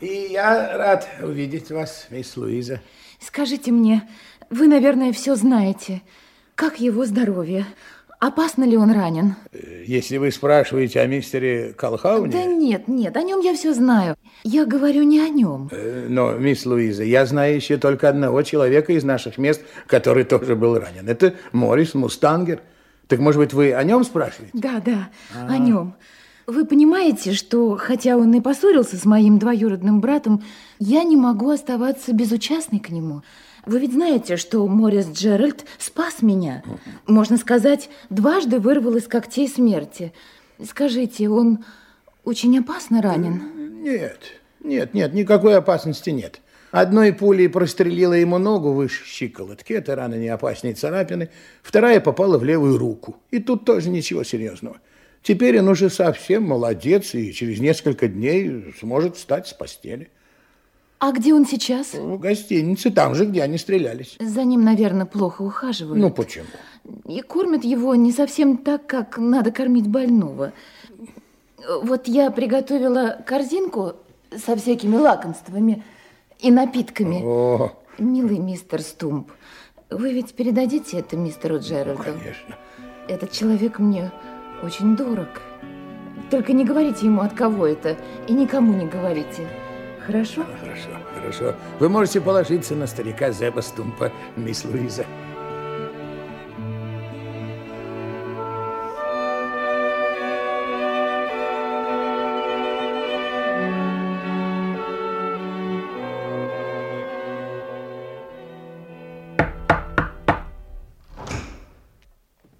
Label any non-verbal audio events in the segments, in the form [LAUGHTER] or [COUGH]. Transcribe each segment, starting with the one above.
И я рад увидеть вас, мисс Луиза. Скажите мне, вы, наверное, все знаете. Как его здоровье? Опасно ли он ранен? Э, если вы спрашиваете о мистере Колхауне... Да нет, нет, о нем я все знаю. Я говорю не о нем. Э, но, мисс Луиза, я знаю еще только одного человека из наших мест, который тоже был ранен. Это Морис Мустангер. Так, может быть, вы о нем спрашиваете? Да, да, а -а -а. о нем. Вы понимаете, что, хотя он и поссорился с моим двоюродным братом, я не могу оставаться безучастной к нему. Вы ведь знаете, что Морис Джеральд спас меня. Можно сказать, дважды вырвал из когтей смерти. Скажите, он очень опасно ранен? Нет, нет, нет, никакой опасности нет. Одной пулей прострелила ему ногу выше щиколотки, это рана не опаснее царапины. Вторая попала в левую руку, и тут тоже ничего серьезного. Теперь он уже совсем молодец и через несколько дней сможет встать с постели. А где он сейчас? В гостинице, там же, где они стрелялись. За ним, наверное, плохо ухаживают. Ну, почему? И кормят его не совсем так, как надо кормить больного. Вот я приготовила корзинку со всякими лакомствами и напитками. О. Милый мистер Стумп, вы ведь передадите это мистеру Джеральду? Ну, конечно. Этот человек мне очень дорог. Только не говорите ему, от кого это, и никому не говорите. Хорошо? Хорошо, хорошо. Вы можете положиться на старика Зеба Стумпа, мисс Луиза.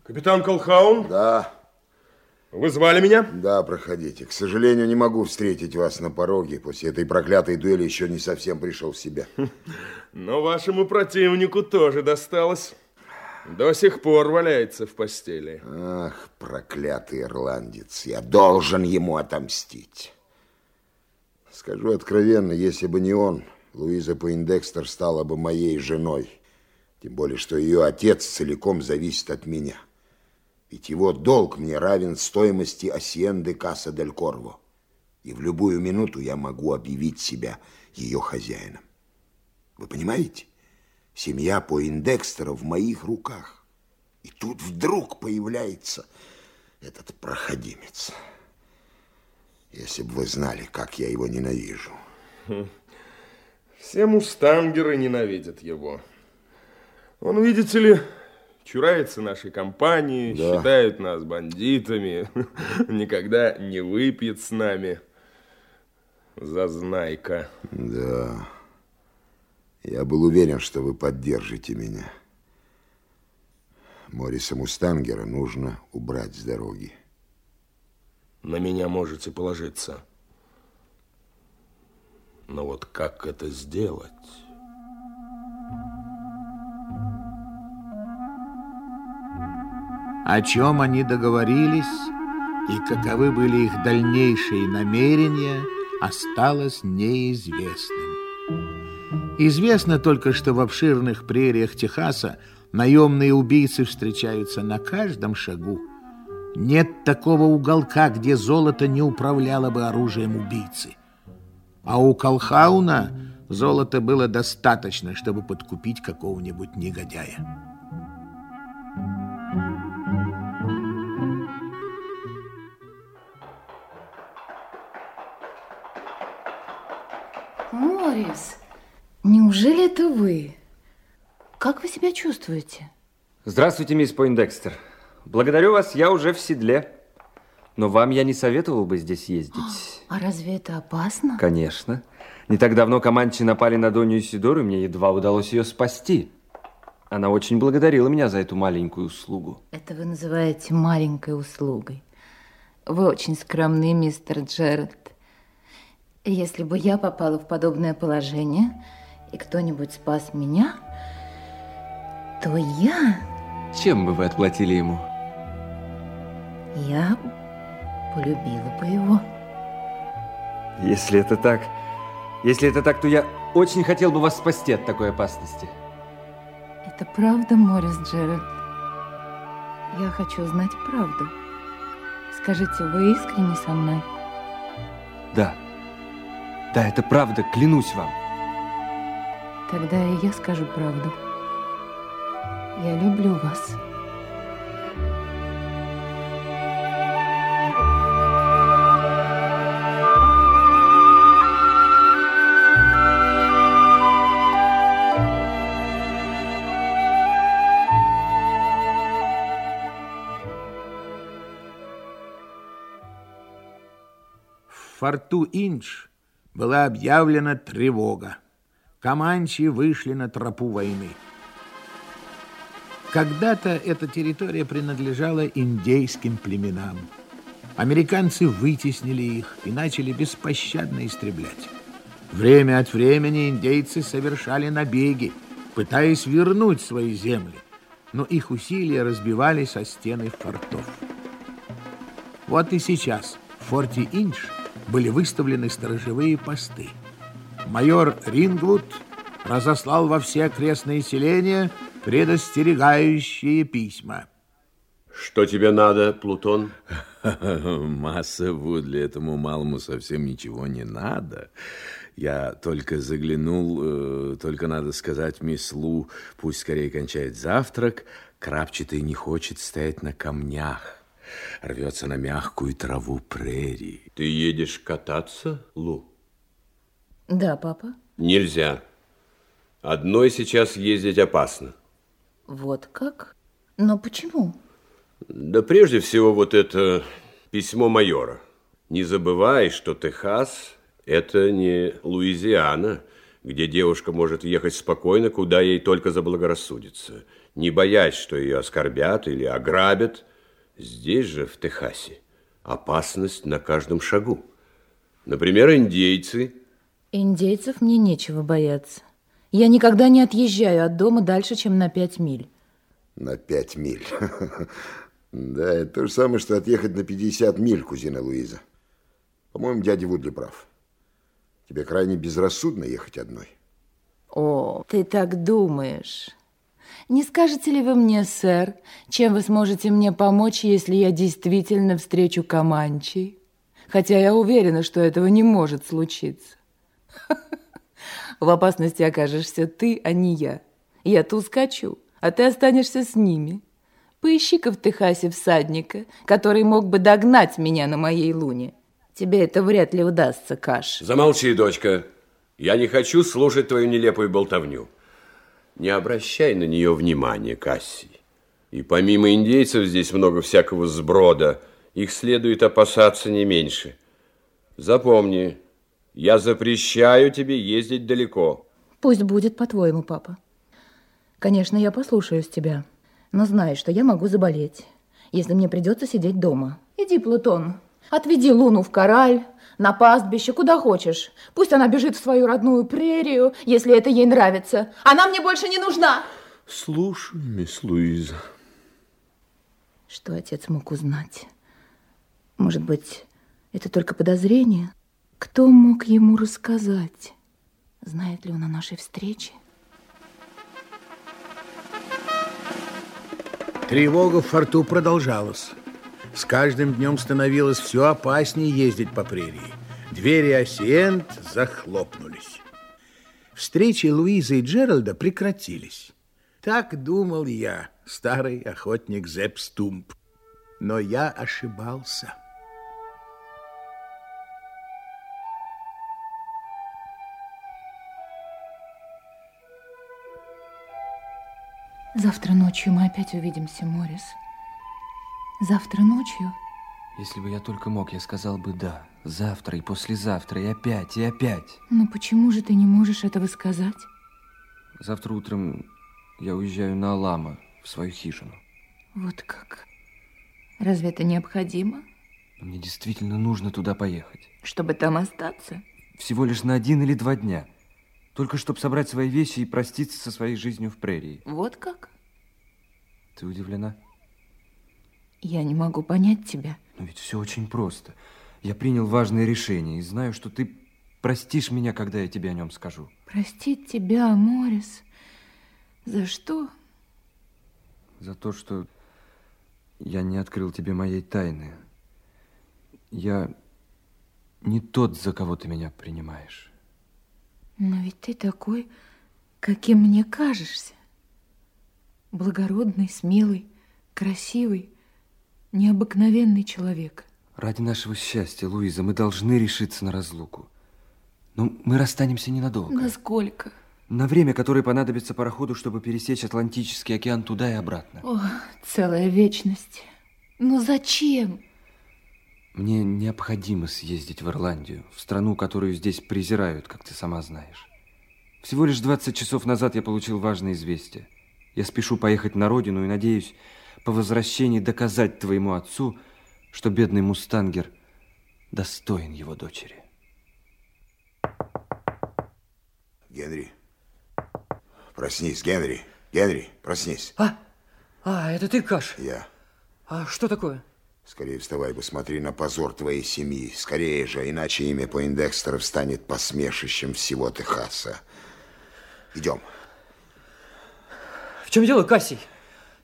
Капитан Колхаун? Да. Вы звали меня? Да, проходите. К сожалению, не могу встретить вас на пороге. После этой проклятой дуэли еще не совсем пришел в себя. [LAUGHS] Но вашему противнику тоже досталось. До сих пор валяется в постели. Ах, проклятый ирландец. Я должен ему отомстить. Скажу откровенно, если бы не он, Луиза Пойндекстер стала бы моей женой. Тем более, что ее отец целиком зависит от меня. Ведь его долг мне равен стоимости Асьенды Касса Дель Корво. И в любую минуту я могу объявить себя ее хозяином. Вы понимаете? Семья Поиндекстера в моих руках. И тут вдруг появляется этот проходимец. Если бы вы знали, как я его ненавижу. Все мустангеры ненавидят его. Он, видите ли, чурается нашей компании, да. считает нас бандитами, [LAUGHS] никогда не выпьет с нами. Зазнайка. Да. Я был уверен, что вы поддержите меня. Мориса Мустангера нужно убрать с дороги. На меня можете положиться. Но вот как это сделать? О чем они договорились и каковы были их дальнейшие намерения, осталось неизвестным. Известно только, что в обширных прериях Техаса наемные убийцы встречаются на каждом шагу. Нет такого уголка, где золото не управляло бы оружием убийцы. А у Колхауна золота было достаточно, чтобы подкупить какого-нибудь негодяя. Морис, неужели это вы? Как вы себя чувствуете? Здравствуйте, мисс Пойндекстер. Благодарю вас, я уже в седле. Но вам я не советовал бы здесь ездить. А разве это опасно? Конечно. Не так давно команчи напали на Донью Сидору, и мне едва удалось ее спасти. Она очень благодарила меня за эту маленькую услугу. Это вы называете маленькой услугой. Вы очень скромный, мистер Джеральд. Если бы я попала в подобное положение, и кто-нибудь спас меня, то я... Чем бы вы отплатили ему? Я полюбила бы его. Если это так, если это так, то я очень хотел бы вас спасти от такой опасности. Это правда, Морис Джеральд? Я хочу знать правду. Скажите, вы искренне со мной? Да. Да, это правда, клянусь вам. Тогда и я скажу правду. Я люблю вас. В форту Инч была объявлена тревога. Команчи вышли на тропу войны. Когда-то эта территория принадлежала индейским племенам. Американцы вытеснили их и начали беспощадно истреблять. Время от времени индейцы совершали набеги, пытаясь вернуть свои земли, но их усилия разбивались о стены фортов. Вот и сейчас в форте Инч были выставлены сторожевые посты. Майор Рингвуд разослал во все окрестные селения предостерегающие письма. Что тебе надо, Плутон? [LAUGHS] Масса Вудли, этому малому совсем ничего не надо. Я только заглянул, э, только надо сказать мисс Лу, пусть скорее кончает завтрак. Крапчатый не хочет стоять на камнях, рвется на мягкую траву прерии. Ты едешь кататься, Лу? Да, папа. Нельзя. Одной сейчас ездить опасно. Вот как? Но почему? Да прежде всего вот это письмо майора. Не забывай, что Техас – это не Луизиана, где девушка может ехать спокойно, куда ей только заблагорассудится, не боясь, что ее оскорбят или ограбят. Здесь же, в Техасе, опасность на каждом шагу. Например, индейцы. Индейцев мне нечего бояться. Я никогда не отъезжаю от дома дальше, чем на пять миль. На пять миль. [LAUGHS] Да, это то же самое, что отъехать на 50 миль, кузина Луиза. По-моему, дядя Вудли прав. Тебе крайне безрассудно ехать одной. О, ты так думаешь. Не скажете ли вы мне, сэр, чем вы сможете мне помочь, если я действительно встречу Каманчи? Хотя я уверена, что этого не может случиться. [LAUGHS] В опасности окажешься ты, а не я. Я-то ускочу, а ты останешься с ними. Поищи-ка в Техасе всадника, который мог бы догнать меня на моей луне. Тебе это вряд ли удастся, Каш. Замолчи, дочка. Я не хочу слушать твою нелепую болтовню. Не обращай на нее внимания, Касси. И помимо индейцев здесь много всякого сброда. Их следует опасаться не меньше. Запомни, я запрещаю тебе ездить далеко. Пусть будет по-твоему, папа. Конечно, я послушаюсь тебя, но знай, что я могу заболеть, если мне придется сидеть дома. Иди, Плутон, отведи Луну в кораль, на пастбище, куда хочешь. Пусть она бежит в свою родную прерию, если это ей нравится. Она мне больше не нужна. Слушай, мисс Луиза. Что отец мог узнать? Может быть, это только подозрение? Кто мог ему рассказать? Знает ли он о нашей встрече? Тревога в форту продолжалась. С каждым днем становилось все опаснее ездить по прерии. Двери Осиент захлопнулись. Встречи Луизы и Джеральда прекратились. Так думал я, старый охотник Зепп Стумп. Но я ошибался. Завтра ночью мы опять увидимся, Морис. Завтра ночью? Если бы я только мог, я сказал бы да. Завтра и послезавтра, и опять, и опять. Но почему же ты не можешь этого сказать? Завтра утром я уезжаю на Алама, в свою хижину. Вот как? Разве это необходимо? Мне действительно нужно туда поехать. Чтобы там остаться? Всего лишь на один или два дня. Только чтобы собрать свои вещи и проститься со своей жизнью в прерии. Вот как? Ты удивлена? Я не могу понять тебя. Но ведь все очень просто. Я принял важное решение и знаю, что ты простишь меня, когда я тебе о нем скажу. Простить тебя, Морис? За что? За то, что я не открыл тебе моей тайны. Я... не тот, за кого ты меня принимаешь. Но ведь ты такой, каким мне кажешься. Благородный, смелый, красивый, необыкновенный человек. Ради нашего счастья, Луиза, мы должны решиться на разлуку. Но мы расстанемся ненадолго. Насколько? На время, которое понадобится пароходу, чтобы пересечь Атлантический океан туда и обратно. О, целая вечность. Но зачем? Мне необходимо съездить в Ирландию, в страну, которую здесь презирают, как ты сама знаешь. Всего лишь 20 часов назад я получил важное известие. Я спешу поехать на родину и надеюсь по возвращении доказать твоему отцу, что бедный мустангер достоин его дочери. Генри, проснись, Генри. Генри, проснись. А, а, это ты, Каш? Я. А что такое? Скорее вставай, посмотри на позор твоей семьи. Скорее же, иначе имя Поиндекстеров станет посмешищем всего Техаса. Идем. В чем дело, Кассий?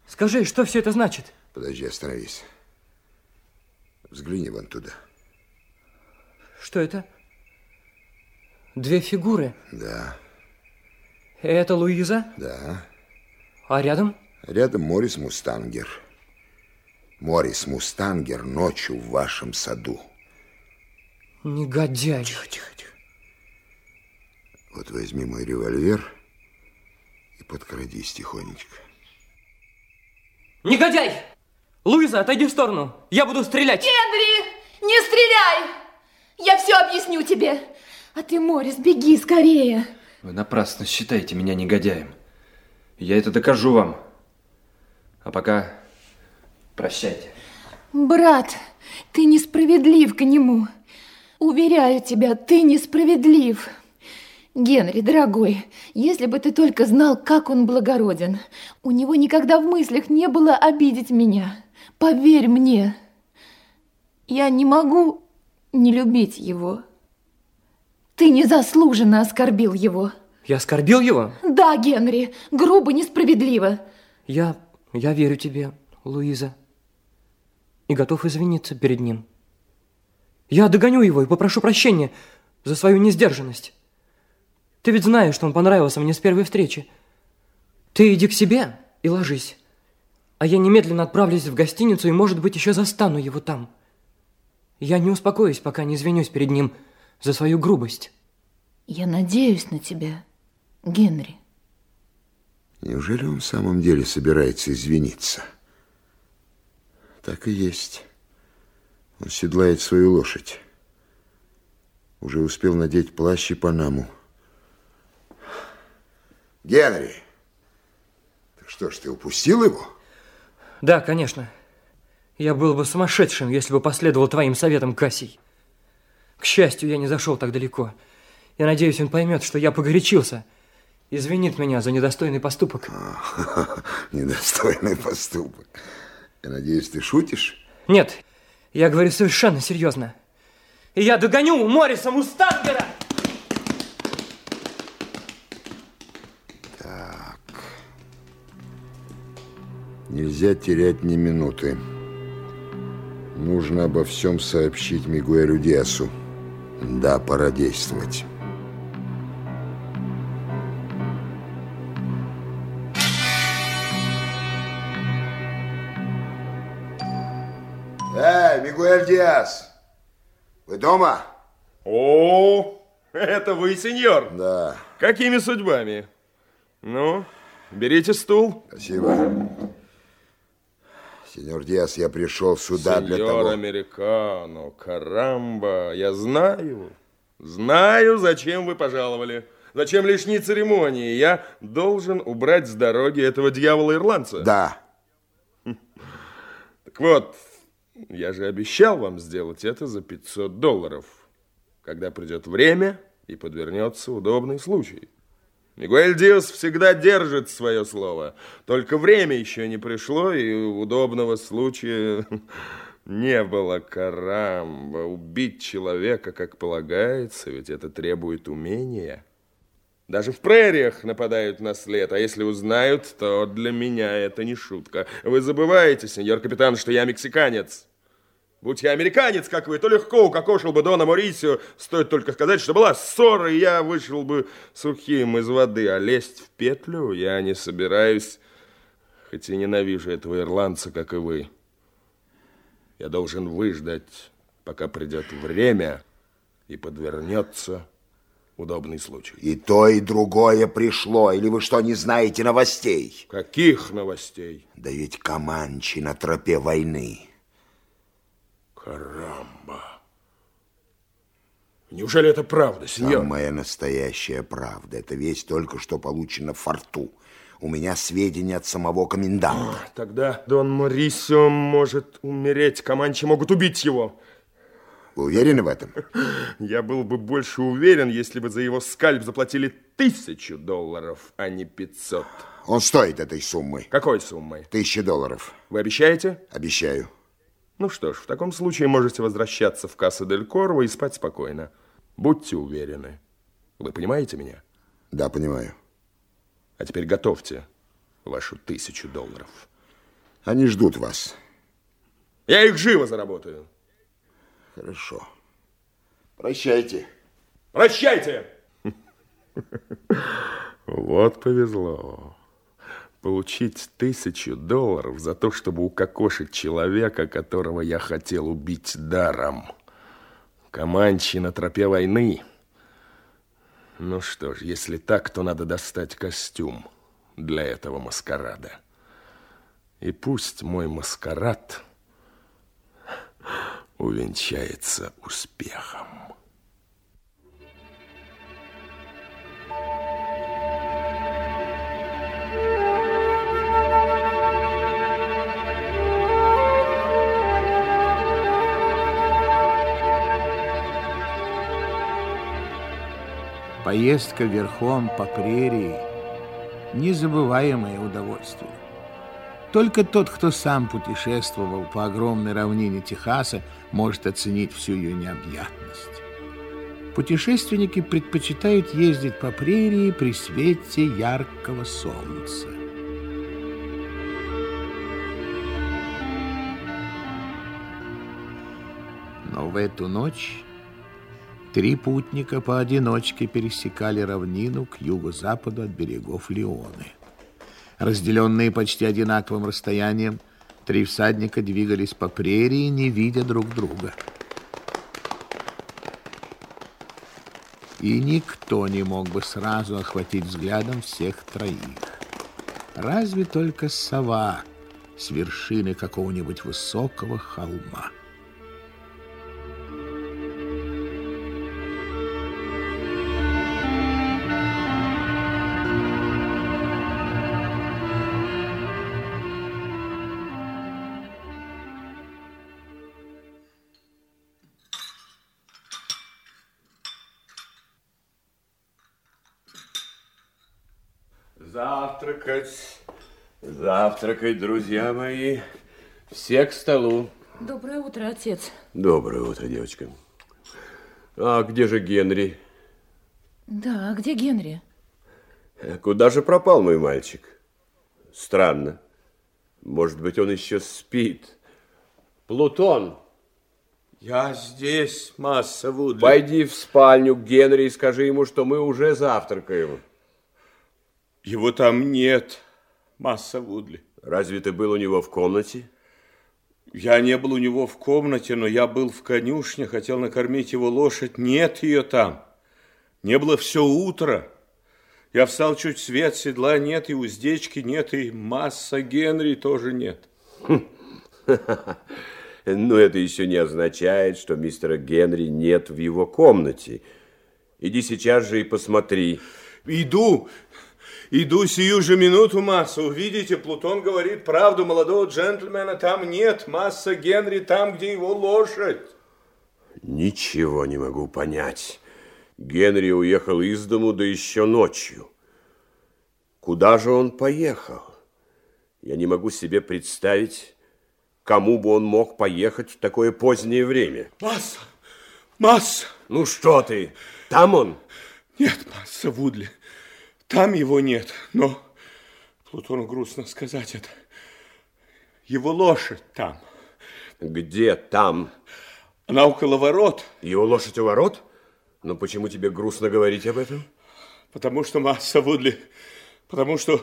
Скажи, что все это значит? Подожди, остановись. Взгляни вон туда. Что это? Две фигуры? Да. Это Луиза? Да. А рядом? Рядом Морис Мустангер. Морис Мустангер ночью в вашем саду. Негодяй. Тихо, тихо, тихо. Вот возьми мой револьвер и подкрадись тихонечко. Негодяй! Луиза, отойди в сторону. Я буду стрелять. Генри, не стреляй! Я все объясню тебе. А ты, Морис, беги скорее. Вы напрасно считаете меня негодяем. Я это докажу вам. А пока прощайте. Брат, ты несправедлив к нему. Уверяю тебя, ты несправедлив. Генри, дорогой, если бы ты только знал, как он благороден. У него никогда в мыслях не было обидеть меня. Поверь мне. Я не могу не любить его. Ты незаслуженно оскорбил его. Я оскорбил его? Да, Генри, грубо, несправедливо. Я, я верю тебе, Луиза. И готов извиниться перед ним. Я догоню его и попрошу прощения за свою несдержанность. Ты ведь знаешь, что он понравился мне с первой встречи. Ты иди к себе и ложись. А я немедленно отправлюсь в гостиницу и, может быть, еще застану его там. Я не успокоюсь, пока не извинюсь перед ним за свою грубость. Я надеюсь на тебя, Генри. Неужели он в самом деле собирается извиниться? Так и есть. Он седлает свою лошадь. Уже успел надеть плащ и панаму. Генри, так что ж, ты упустил его? Да, конечно. Я был бы сумасшедшим, если бы последовал твоим советам, Кассий. К счастью, я не зашел так далеко. Я надеюсь, он поймет, что я погорячился. Извинит меня за недостойный поступок. [LAUGHS] недостойный поступок. Я надеюсь, ты шутишь? Нет, я говорю совершенно серьезно. И я догоню Морриса Мустангера! Нельзя терять ни минуты. Нужно обо всем сообщить Мигуэлю Диасу. Да, пора действовать. Эй, Мигуэль Диас! Вы дома? О, это вы, сеньор? Да. Какими судьбами? Ну, берите стул. Спасибо. Сеньор Диас, я пришел сюда Сеньор для того... Американо, карамба, я знаю, знаю, зачем вы пожаловали. Зачем лишние церемонии? Я должен убрать с дороги этого дьявола-ирландца. Да. Так вот, я же обещал вам сделать это за 500 долларов, когда придет время и подвернется удобный случай. Мигуэль Диас всегда держит свое слово. Только время еще не пришло, и удобного случая [LAUGHS] не было. Карамба, убить человека, как полагается, ведь это требует умения. Даже в прериях нападают на след, а если узнают, то для меня это не шутка. Вы забываете, сеньор капитан, что я мексиканец. Будь я американец, как вы, то легко укокошил бы Дона Морисио. Стоит только сказать, что была ссора, и я вышел бы сухим из воды. А лезть в петлю я не собираюсь, хоть и ненавижу этого ирландца, как и вы. Я должен выждать, пока придет время и подвернется удобный случай. И то, и другое пришло. Или вы что, не знаете новостей? Каких новостей? Да ведь Каманчи на тропе войны. Карамба. Неужели это правда, сеньор? Самая настоящая правда. Это весь только что получено в форту. У меня сведения от самого коменданта. А, тогда Дон Морисио может умереть. Команчи могут убить его. Вы уверены в этом? [LAUGHS] Я был бы больше уверен, если бы за его скальп заплатили тысячу долларов, а не пятьсот. Он стоит этой суммы. Какой суммы? Тысяча долларов. Вы обещаете? Обещаю. Ну что ж, в таком случае можете возвращаться в Касса Дель Корво и спать спокойно. Будьте уверены. Вы понимаете меня? Да, понимаю. А теперь готовьте вашу тысячу долларов. Они ждут вас. Я их живо заработаю. Хорошо. Прощайте. Прощайте! [LAUGHS] Вот повезло получить тысячу долларов за то, чтобы укокошить человека, которого я хотел убить даром. Команчи на тропе войны. Ну что ж, если так, то надо достать костюм для этого маскарада. И пусть мой маскарад увенчается успехом. Поездка верхом по прерии – незабываемое удовольствие. Только тот, кто сам путешествовал по огромной равнине Техаса, может оценить всю ее необъятность. Путешественники предпочитают ездить по прерии при свете яркого солнца. Но в эту ночь Три путника поодиночке пересекали равнину к юго-западу от берегов Леоны. Разделенные почти одинаковым расстоянием, три всадника двигались по прерии, не видя друг друга. И никто не мог бы сразу охватить взглядом всех троих. Разве только сова с вершины какого-нибудь высокого холма. Завтракать, друзья мои. Все к столу. Доброе утро, отец. Доброе утро, девочка. А где же Генри? Да, а где Генри? Куда же пропал мой мальчик? Странно. Может быть, он еще спит. Плутон. Я здесь, масса Вудли. Пойди в спальню к Генри и скажи ему, что мы уже завтракаем. Его там нет, масса Вудли. Разве ты был у него в комнате? Я не был у него в комнате, но я был в конюшне, хотел накормить его лошадь. Нет ее там. Не было все утро. Я встал чуть свет, седла нет, и уздечки нет, и масса Генри тоже нет. [LAUGHS] Но это еще не означает, что мистера Генри нет в его комнате. Иди сейчас же и посмотри. Иду, Иду сию же минуту, Масса. Увидите, Плутон говорит правду. Молодого джентльмена там нет. Масса Генри там, где его лошадь. Ничего не могу понять. Генри уехал из дому, да еще ночью. Куда же он поехал? Я не могу себе представить, кому бы он мог поехать в такое позднее время. Масса! Масса! Ну что ты? Там он? Нет, Масса Вудли. Там его нет, но Плутону грустно сказать это. Его лошадь там. Где там? Она около ворот. Его лошадь у ворот? Но почему тебе грустно говорить об этом? Потому что масса Вудли, потому что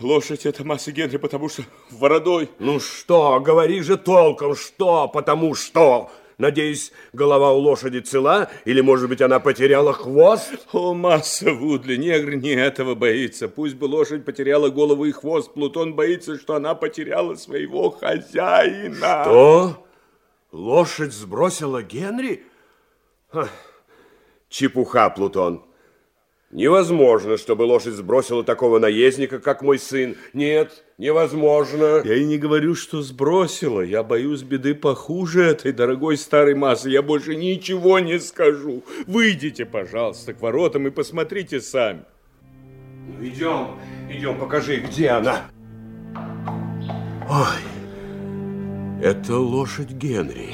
лошадь это масса Генри, потому что вородой. Ну что, говори же толком, что, потому что... Надеюсь, голова у лошади цела, или, может быть, она потеряла хвост? О, масса Вудли, негр не этого боится. Пусть бы лошадь потеряла голову и хвост, Плутон боится, что она потеряла своего хозяина. Что? Лошадь сбросила Генри? Ха. Чепуха, Плутон. Невозможно, чтобы лошадь сбросила такого наездника, как мой сын. Нет, невозможно. Я и не говорю, что сбросила. Я боюсь беды похуже этой дорогой старой массы. Я больше ничего не скажу. Выйдите, пожалуйста, к воротам и посмотрите сами. Ну, идем, идем, покажи, где она. Ой, это лошадь Генри.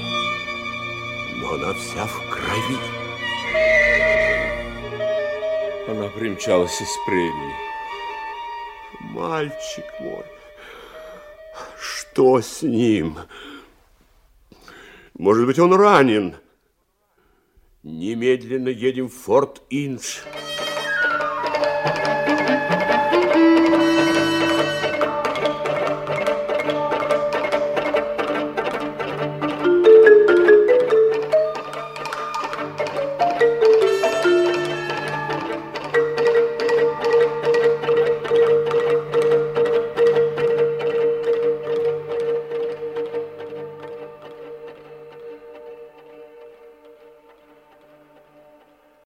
Но она вся в крови. Она примчалась из прерии. Мальчик мой, что с ним? Может быть, он ранен? Немедленно едем в Форт Индж.